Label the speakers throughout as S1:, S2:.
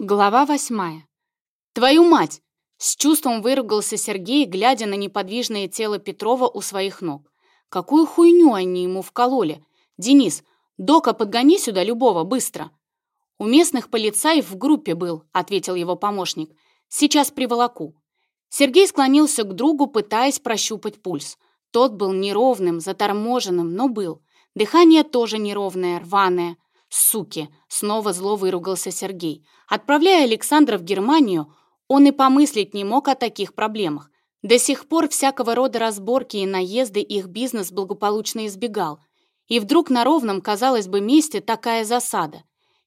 S1: Глава восьмая. «Твою мать!» С чувством выругался Сергей, глядя на неподвижное тело Петрова у своих ног. «Какую хуйню они ему вкололи? Денис, Дока, подгони сюда любого, быстро!» «У местных полицаев в группе был», — ответил его помощник. «Сейчас приволоку». Сергей склонился к другу, пытаясь прощупать пульс. Тот был неровным, заторможенным, но был. Дыхание тоже неровное, рваное. «Суки!» — снова зло выругался Сергей. Отправляя Александра в Германию, он и помыслить не мог о таких проблемах. До сих пор всякого рода разборки и наезды их бизнес благополучно избегал. И вдруг на ровном, казалось бы, месте такая засада.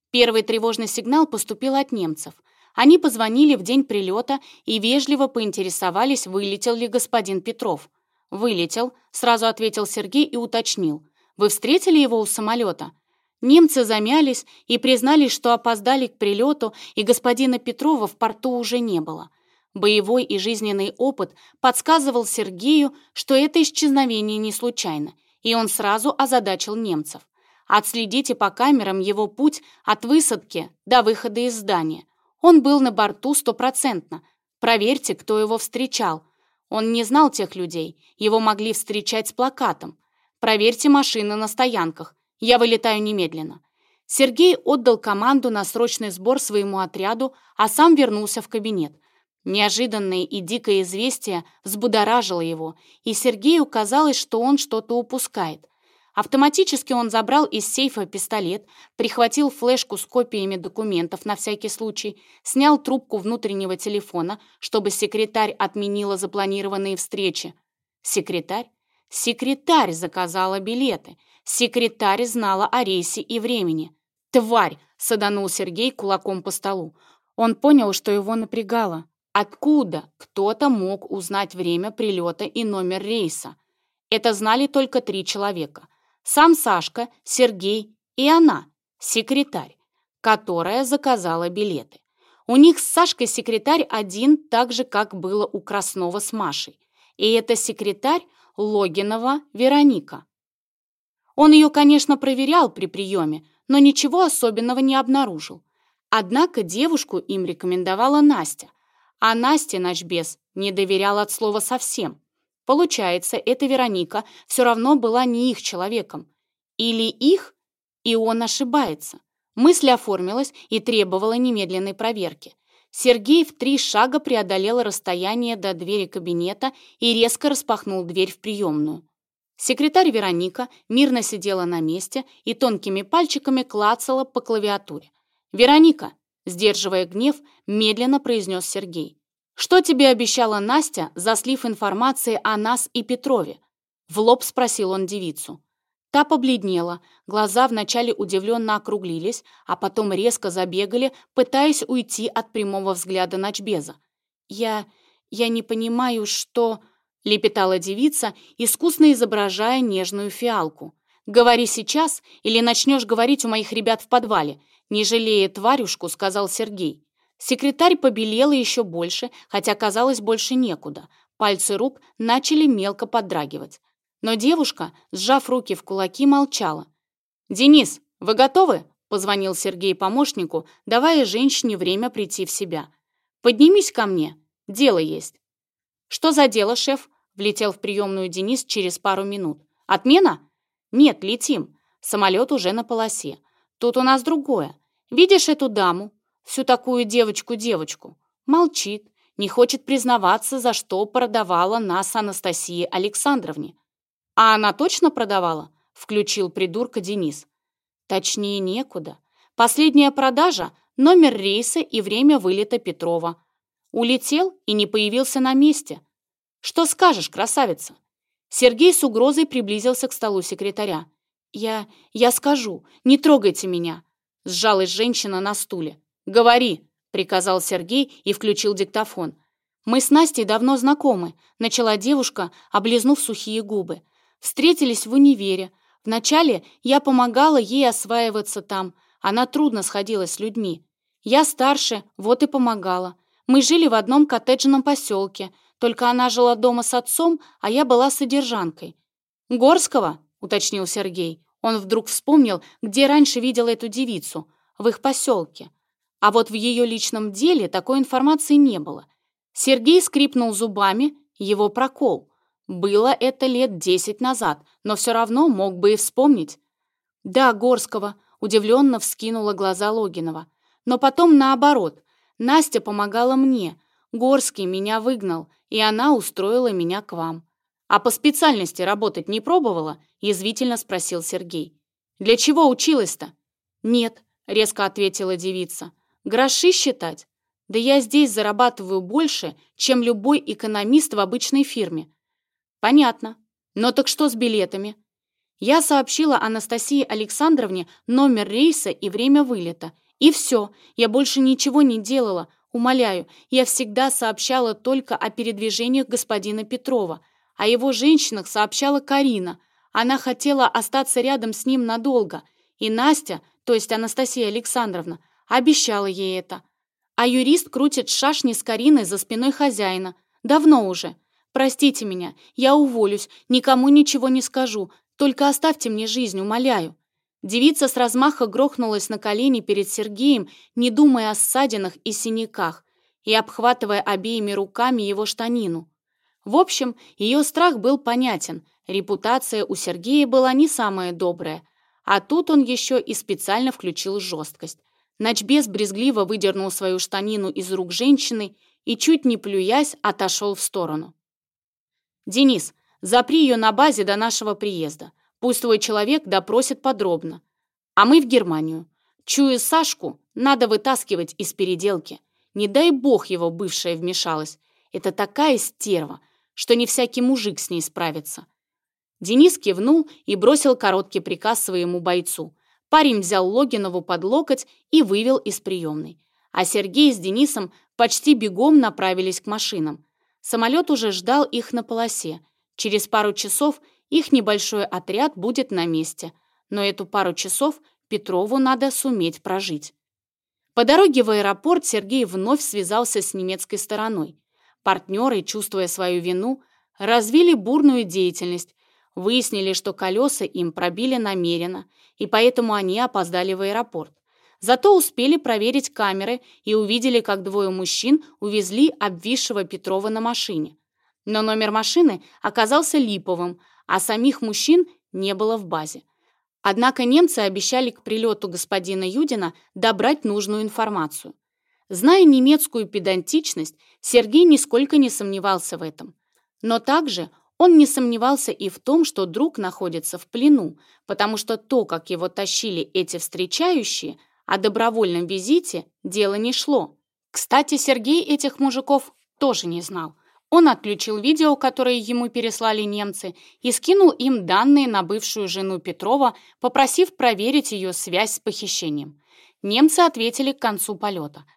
S1: Первый тревожный сигнал поступил от немцев. Они позвонили в день прилета и вежливо поинтересовались, вылетел ли господин Петров. «Вылетел», — сразу ответил Сергей и уточнил. «Вы встретили его у самолета?» Немцы замялись и признались, что опоздали к прилету, и господина Петрова в порту уже не было. Боевой и жизненный опыт подсказывал Сергею, что это исчезновение не случайно, и он сразу озадачил немцев. Отследите по камерам его путь от высадки до выхода из здания. Он был на борту стопроцентно. Проверьте, кто его встречал. Он не знал тех людей, его могли встречать с плакатом. Проверьте машины на стоянках, я вылетаю немедленно». Сергей отдал команду на срочный сбор своему отряду, а сам вернулся в кабинет. Неожиданное и дикое известие взбудоражило его, и Сергею казалось, что он что-то упускает. Автоматически он забрал из сейфа пистолет, прихватил флешку с копиями документов на всякий случай, снял трубку внутреннего телефона, чтобы секретарь отменила запланированные встречи. Секретарь? Секретарь заказала билеты. Секретарь знала о рейсе и времени. «Тварь!» — саданул Сергей кулаком по столу. Он понял, что его напрягало. Откуда кто-то мог узнать время прилета и номер рейса? Это знали только три человека. Сам Сашка, Сергей и она, секретарь, которая заказала билеты. У них с Сашкой секретарь один, так же, как было у Краснова с Машей. И это секретарь Логинова Вероника. Он ее, конечно, проверял при приеме, но ничего особенного не обнаружил. Однако девушку им рекомендовала Настя, а Насте ночбес не доверял от слова совсем. Получается, эта Вероника все равно была не их человеком. Или их, и он ошибается. Мысль оформилась и требовала немедленной проверки. Сергей в три шага преодолел расстояние до двери кабинета и резко распахнул дверь в приемную. Секретарь Вероника мирно сидела на месте и тонкими пальчиками клацала по клавиатуре. «Вероника!» – сдерживая гнев, медленно произнес Сергей. «Что тебе обещала Настя за слив информации о нас и Петрове?» В лоб спросил он девицу. Та побледнела, глаза вначале удивленно округлились, а потом резко забегали, пытаясь уйти от прямого взгляда ночбеза. «Я... я не понимаю, что...» лепетала девица, искусно изображая нежную фиалку. «Говори сейчас, или начнешь говорить у моих ребят в подвале», не жалея тварюшку, сказал Сергей. Секретарь побелела еще больше, хотя казалось больше некуда. Пальцы рук начали мелко подрагивать. Но девушка, сжав руки в кулаки, молчала. «Денис, вы готовы?» — позвонил Сергей помощнику, давая женщине время прийти в себя. «Поднимись ко мне. Дело есть». «Что за дело, шеф?» Влетел в приемную Денис через пару минут. «Отмена?» «Нет, летим. Самолет уже на полосе. Тут у нас другое. Видишь эту даму? Всю такую девочку-девочку. Молчит, не хочет признаваться, за что продавала нас Анастасии Александровне. А она точно продавала?» Включил придурка Денис. Точнее, некуда. Последняя продажа — номер рейса и время вылета Петрова. Улетел и не появился на месте. «Что скажешь, красавица?» Сергей с угрозой приблизился к столу секретаря. «Я... я скажу. Не трогайте меня!» Сжалась женщина на стуле. «Говори!» — приказал Сергей и включил диктофон. «Мы с Настей давно знакомы», — начала девушка, облизнув сухие губы. «Встретились в универе. Вначале я помогала ей осваиваться там. Она трудно сходилась с людьми. Я старше, вот и помогала. Мы жили в одном коттеджном поселке — только она жила дома с отцом, а я была содержанкой. «Горского?» — уточнил Сергей. Он вдруг вспомнил, где раньше видел эту девицу. В их поселке. А вот в ее личном деле такой информации не было. Сергей скрипнул зубами, его прокол. Было это лет десять назад, но все равно мог бы и вспомнить. «Да, Горского», — удивленно вскинула глаза Логинова. «Но потом наоборот. Настя помогала мне. Горский меня выгнал, и она устроила меня к вам». «А по специальности работать не пробовала?» — язвительно спросил Сергей. «Для чего училась-то?» «Нет», — резко ответила девица. «Гроши считать? Да я здесь зарабатываю больше, чем любой экономист в обычной фирме». «Понятно. Но так что с билетами?» Я сообщила Анастасии Александровне номер рейса и время вылета. И все, я больше ничего не делала. Умоляю, я всегда сообщала только о передвижениях господина Петрова. О его женщинах сообщала Карина. Она хотела остаться рядом с ним надолго. И Настя, то есть Анастасия Александровна, обещала ей это. А юрист крутит шашни с Кариной за спиной хозяина. Давно уже. Простите меня, я уволюсь, никому ничего не скажу. Только оставьте мне жизнь, умоляю». Девица с размаха грохнулась на колени перед Сергеем, не думая о ссадинах и синяках, и обхватывая обеими руками его штанину. В общем, ее страх был понятен, репутация у Сергея была не самая добрая, а тут он еще и специально включил жесткость. Ночбес брезгливо выдернул свою штанину из рук женщины и, чуть не плюясь, отошел в сторону. «Денис, запри ее на базе до нашего приезда. Пусть твой человек допросит подробно. А мы в Германию. Чую Сашку, надо вытаскивать из переделки. Не дай бог его бывшая вмешалась. Это такая стерва, что не всякий мужик с ней справится. Денис кивнул и бросил короткий приказ своему бойцу. Парень взял Логинову под локоть и вывел из приемной. А Сергей с Денисом почти бегом направились к машинам. Самолет уже ждал их на полосе. Через пару часов их небольшой отряд будет на месте. Но эту пару часов Петрову надо суметь прожить. По дороге в аэропорт Сергей вновь связался с немецкой стороной. Партнеры, чувствуя свою вину, развили бурную деятельность, выяснили, что колеса им пробили намеренно, и поэтому они опоздали в аэропорт. Зато успели проверить камеры и увидели, как двое мужчин увезли обвисшего Петрова на машине. Но номер машины оказался липовым, а самих мужчин не было в базе. Однако немцы обещали к прилету господина Юдина добрать нужную информацию. Зная немецкую педантичность, Сергей нисколько не сомневался в этом. Но также он не сомневался и в том, что друг находится в плену, потому что то, как его тащили эти встречающие, о добровольном визите дело не шло. Кстати, Сергей этих мужиков тоже не знал. Он отключил видео, которое ему переслали немцы, и скинул им данные на бывшую жену Петрова, попросив проверить ее связь с похищением. Немцы ответили к концу полета –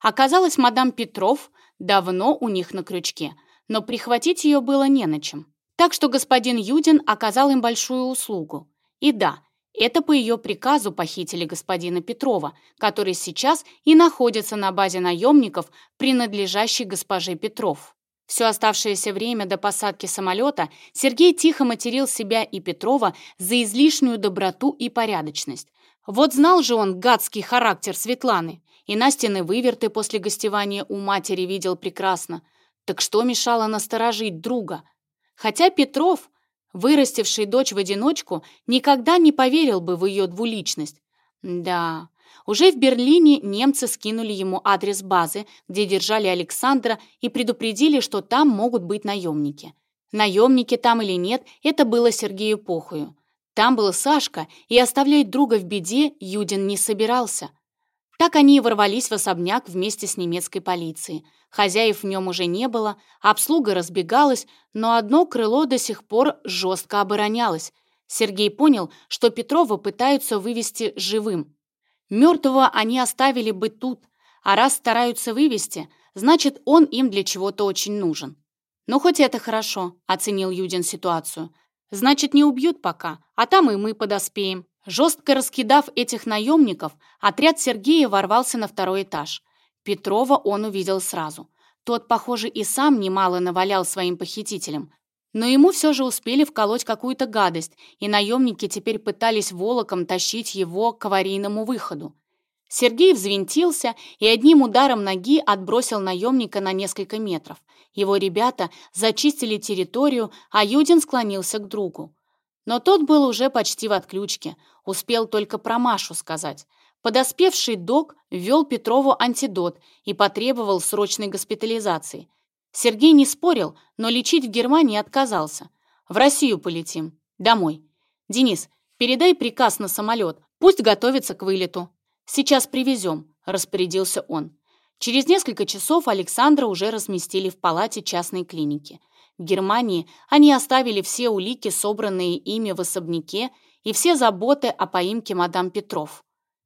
S1: Оказалось, мадам Петров давно у них на крючке, но прихватить ее было не на чем. Так что господин Юдин оказал им большую услугу. И да, это по ее приказу похитили господина Петрова, который сейчас и находится на базе наемников, принадлежащей госпоже Петров. Все оставшееся время до посадки самолета Сергей тихо материл себя и Петрова за излишнюю доброту и порядочность. Вот знал же он гадский характер Светланы, и Настины выверты после гостевания у матери видел прекрасно. Так что мешало насторожить друга? Хотя Петров, вырастивший дочь в одиночку, никогда не поверил бы в ее двуличность. Да, уже в Берлине немцы скинули ему адрес базы, где держали Александра, и предупредили, что там могут быть наемники. Наемники там или нет, это было Сергею похую. Там был Сашка, и оставлять друга в беде Юдин не собирался. Так они и ворвались в особняк вместе с немецкой полицией. Хозяев в нем уже не было, обслуга разбегалась, но одно крыло до сих пор жестко оборонялось. Сергей понял, что Петрова пытаются вывести живым. Мертвого они оставили бы тут, а раз стараются вывести, значит, он им для чего-то очень нужен. «Ну, хоть это хорошо», — оценил Юдин ситуацию. «Значит, не убьют пока, а там и мы подоспеем». Жестко раскидав этих наемников, отряд Сергея ворвался на второй этаж. Петрова он увидел сразу. Тот, похоже, и сам немало навалял своим похитителям. Но ему все же успели вколоть какую-то гадость, и наемники теперь пытались волоком тащить его к аварийному выходу. Сергей взвинтился и одним ударом ноги отбросил наемника на несколько метров. Его ребята зачистили территорию, а Юдин склонился к другу. Но тот был уже почти в отключке, успел только про Машу сказать. Подоспевший док ввел Петрову антидот и потребовал срочной госпитализации. Сергей не спорил, но лечить в Германии отказался. В Россию полетим. Домой. Денис, передай приказ на самолет. Пусть готовится к вылету. Сейчас привезем, распорядился он. Через несколько часов Александра уже разместили в палате частной клиники. В Германии они оставили все улики, собранные ими в особняке, и все заботы о поимке мадам Петров.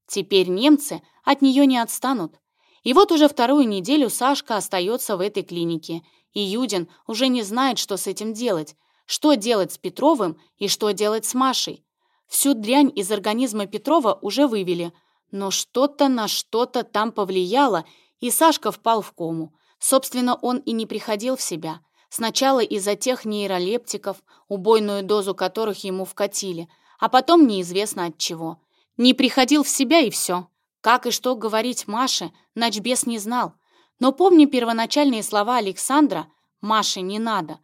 S1: Теперь немцы от нее не отстанут. И вот уже вторую неделю Сашка остается в этой клинике, и Юдин уже не знает, что с этим делать, что делать с Петровым и что делать с Машей. Всю дрянь из организма Петрова уже вывели, но что-то на что-то там повлияло, и Сашка впал в кому. Собственно, он и не приходил в себя. Сначала из-за тех нейролептиков, убойную дозу которых ему вкатили, а потом неизвестно от чего. Не приходил в себя и все. Как и что говорить Маше, Начбес не знал. Но помня первоначальные слова Александра «Маше не надо»,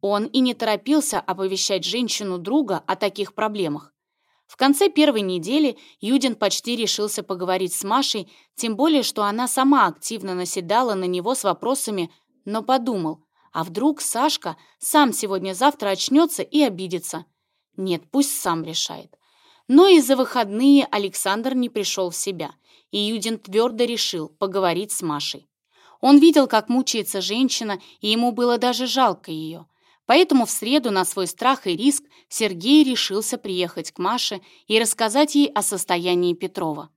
S1: он и не торопился оповещать женщину друга о таких проблемах. В конце первой недели Юдин почти решился поговорить с Машей, тем более, что она сама активно наседала на него с вопросами, но подумал, а вдруг Сашка сам сегодня-завтра очнется и обидится. Нет, пусть сам решает. Но из-за выходные Александр не пришел в себя, и Юдин твердо решил поговорить с Машей. Он видел, как мучается женщина, и ему было даже жалко ее. Поэтому в среду на свой страх и риск Сергей решился приехать к Маше и рассказать ей о состоянии Петрова.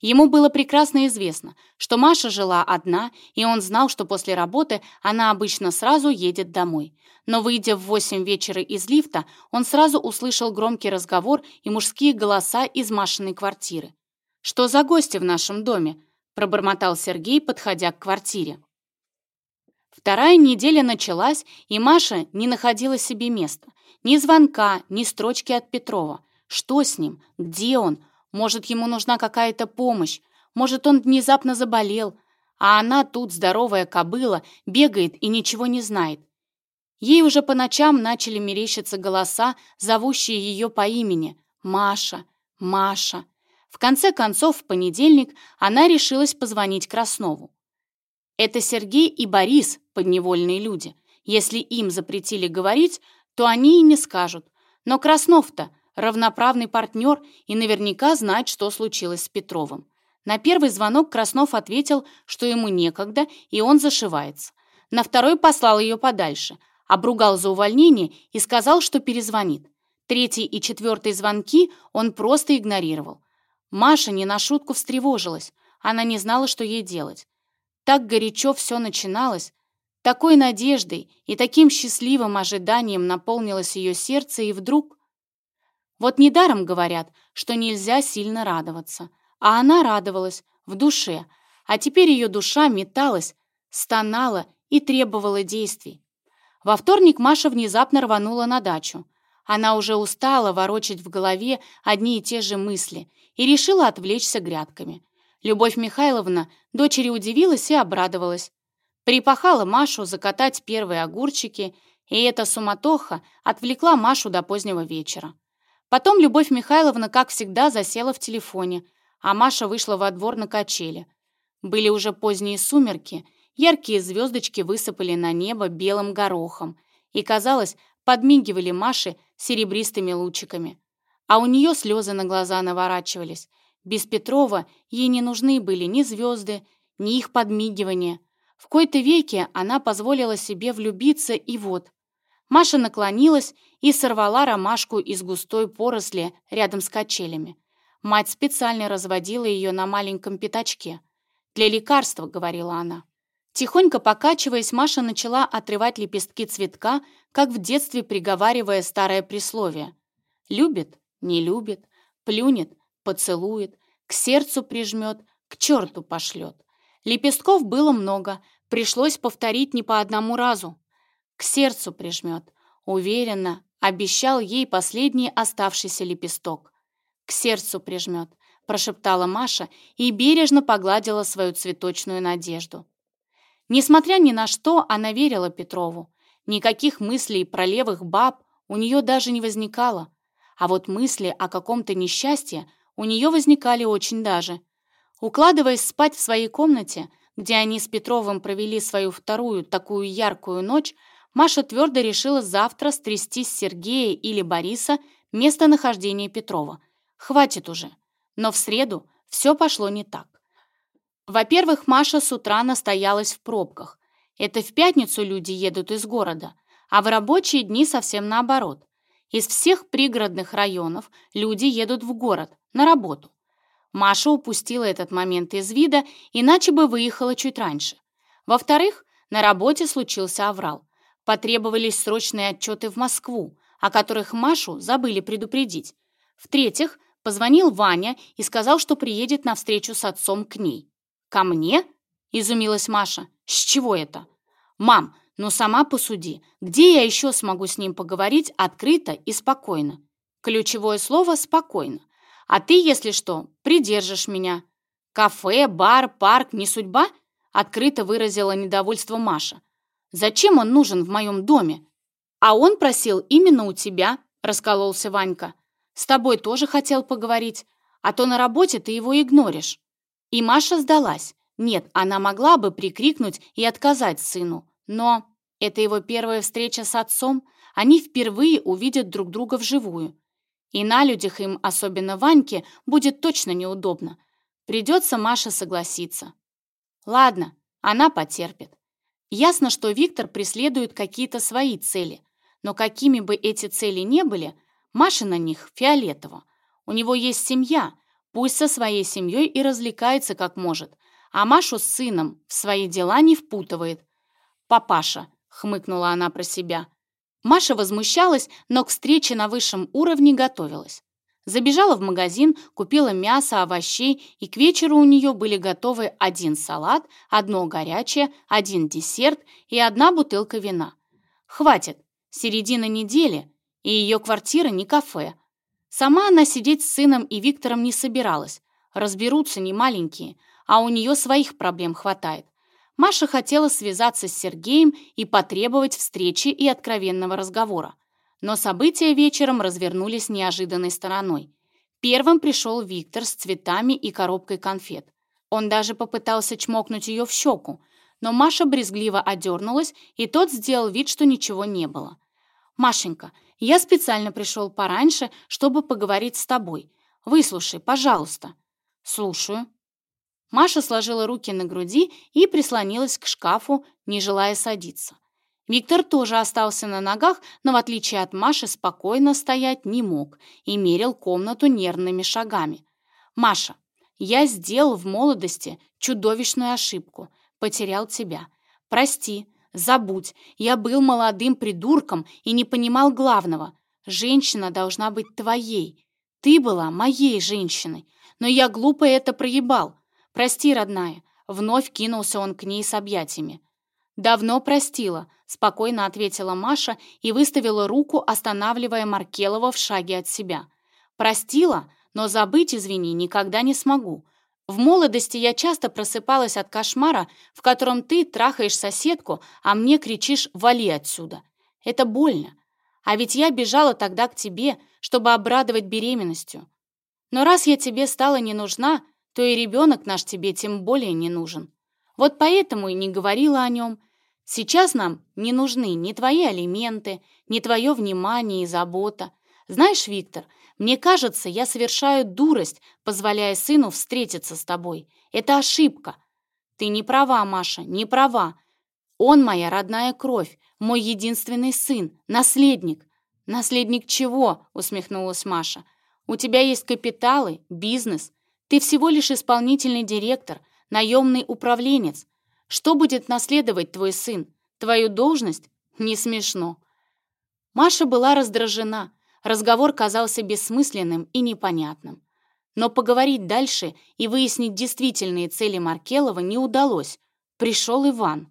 S1: Ему было прекрасно известно, что Маша жила одна, и он знал, что после работы она обычно сразу едет домой. Но, выйдя в восемь вечера из лифта, он сразу услышал громкий разговор и мужские голоса из Машиной квартиры. «Что за гости в нашем доме?» – пробормотал Сергей, подходя к квартире. Вторая неделя началась, и Маша не находила себе места. Ни звонка, ни строчки от Петрова. Что с ним? Где он? Может, ему нужна какая-то помощь? Может, он внезапно заболел? А она тут, здоровая кобыла, бегает и ничего не знает. Ей уже по ночам начали мерещиться голоса, зовущие ее по имени. Маша, Маша. В конце концов, в понедельник она решилась позвонить Краснову. Это Сергей и Борис, подневольные люди. Если им запретили говорить, то они и не скажут. Но Краснов-то равноправный партнер и наверняка знает, что случилось с Петровым. На первый звонок Краснов ответил, что ему некогда, и он зашивается. На второй послал ее подальше, обругал за увольнение и сказал, что перезвонит. Третий и четвертый звонки он просто игнорировал. Маша не на шутку встревожилась. Она не знала, что ей делать. Так горячо все начиналось, такой надеждой и таким счастливым ожиданием наполнилось ее сердце, и вдруг... Вот недаром говорят, что нельзя сильно радоваться. А она радовалась в душе, а теперь ее душа металась, стонала и требовала действий. Во вторник Маша внезапно рванула на дачу. Она уже устала ворочать в голове одни и те же мысли и решила отвлечься грядками. Любовь Михайловна дочери удивилась и обрадовалась. Припахала Машу закатать первые огурчики, и эта суматоха отвлекла Машу до позднего вечера. Потом Любовь Михайловна, как всегда, засела в телефоне, а Маша вышла во двор на качели. Были уже поздние сумерки, яркие звездочки высыпали на небо белым горохом и, казалось, подмигивали Маше серебристыми лучиками. А у нее слезы на глаза наворачивались, без Петрова ей не нужны были ни звезды, ни их подмигивания. В кои-то веке она позволила себе влюбиться, и вот. Маша наклонилась и сорвала ромашку из густой поросли рядом с качелями. Мать специально разводила ее на маленьком пятачке. «Для лекарства», — говорила она. Тихонько покачиваясь, Маша начала отрывать лепестки цветка, как в детстве приговаривая старое присловие. «Любит? Не любит. Плюнет? поцелует, к сердцу прижмет, к черту пошлет. Лепестков было много, пришлось повторить не по одному разу. К сердцу прижмет, уверенно, обещал ей последний оставшийся лепесток. К сердцу прижмет, прошептала Маша и бережно погладила свою цветочную надежду. Несмотря ни на что, она верила Петрову. Никаких мыслей про левых баб у нее даже не возникало. А вот мысли о каком-то несчастье у нее возникали очень даже. Укладываясь спать в своей комнате, где они с Петровым провели свою вторую такую яркую ночь, Маша твердо решила завтра стрясти с Сергея или Бориса местонахождение Петрова. Хватит уже. Но в среду все пошло не так. Во-первых, Маша с утра настоялась в пробках. Это в пятницу люди едут из города, а в рабочие дни совсем наоборот. Из всех пригородных районов люди едут в город, на работу. Маша упустила этот момент из вида, иначе бы выехала чуть раньше. Во-вторых, на работе случился аврал. Потребовались срочные отчеты в Москву, о которых Машу забыли предупредить. В-третьих, позвонил Ваня и сказал, что приедет на встречу с отцом к ней. «Ко мне?» – изумилась Маша. «С чего это?» «Мам, ну сама посуди, где я еще смогу с ним поговорить открыто и спокойно?» Ключевое слово «спокойно». А ты, если что, придержишь меня. Кафе, бар, парк, не судьба? Открыто выразила недовольство Маша. Зачем он нужен в моем доме? А он просил именно у тебя, раскололся Ванька. С тобой тоже хотел поговорить, а то на работе ты его игноришь. И Маша сдалась. Нет, она могла бы прикрикнуть и отказать сыну, но это его первая встреча с отцом, они впервые увидят друг друга вживую. И на людях им, особенно Ваньке, будет точно неудобно. Придется Маше согласиться. Ладно, она потерпит. Ясно, что Виктор преследует какие-то свои цели, но какими бы эти цели не были, Маша на них фиолетово. У него есть семья, пусть со своей семьей и развлекается как может, а Машу с сыном в свои дела не впутывает. «Папаша», — хмыкнула она про себя, — Маша возмущалась, но к встрече на высшем уровне готовилась. Забежала в магазин, купила мясо, овощей, и к вечеру у нее были готовы один салат, одно горячее, один десерт и одна бутылка вина. Хватит, середина недели, и ее квартира не кафе. Сама она сидеть с сыном и Виктором не собиралась. Разберутся не маленькие, а у нее своих проблем хватает. Маша хотела связаться с Сергеем и потребовать встречи и откровенного разговора. Но события вечером развернулись неожиданной стороной. Первым пришел Виктор с цветами и коробкой конфет. Он даже попытался чмокнуть ее в щеку, но Маша брезгливо одернулась, и тот сделал вид, что ничего не было. «Машенька, я специально пришел пораньше, чтобы поговорить с тобой. Выслушай, пожалуйста». «Слушаю», Маша сложила руки на груди и прислонилась к шкафу, не желая садиться. Виктор тоже остался на ногах, но в отличие от Маши спокойно стоять не мог и мерил комнату нервными шагами. «Маша, я сделал в молодости чудовищную ошибку, потерял тебя. Прости, забудь, я был молодым придурком и не понимал главного. Женщина должна быть твоей. Ты была моей женщиной, но я глупо это проебал. «Прости, родная», — вновь кинулся он к ней с объятиями. «Давно простила», — спокойно ответила Маша и выставила руку, останавливая Маркелова в шаге от себя. «Простила, но забыть, извини, никогда не смогу. В молодости я часто просыпалась от кошмара, в котором ты трахаешь соседку, а мне кричишь «вали отсюда». Это больно. А ведь я бежала тогда к тебе, чтобы обрадовать беременностью. Но раз я тебе стала не нужна, то и ребенок наш тебе тем более не нужен. Вот поэтому и не говорила о нем. Сейчас нам не нужны ни твои алименты, ни твое внимание и забота. Знаешь, Виктор, мне кажется, я совершаю дурость, позволяя сыну встретиться с тобой. Это ошибка. Ты не права, Маша, не права. Он моя родная кровь, мой единственный сын, наследник. Наследник чего? усмехнулась Маша. У тебя есть капиталы, бизнес, ты всего лишь исполнительный директор, наемный управленец. Что будет наследовать твой сын? Твою должность? Не смешно. Маша была раздражена. Разговор казался бессмысленным и непонятным. Но поговорить дальше и выяснить действительные цели Маркелова не удалось. Пришел Иван.